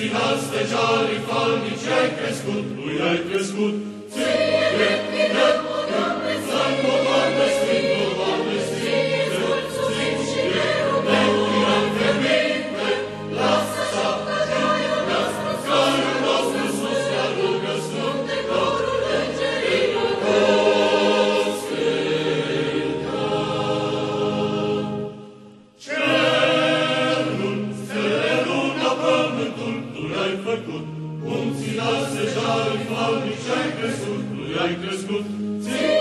Sfinat stejarul falnic, ai crescut, tu ai crescut, ai, Doamne, ce-ai crescut, tu ai crescut, ție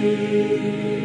you.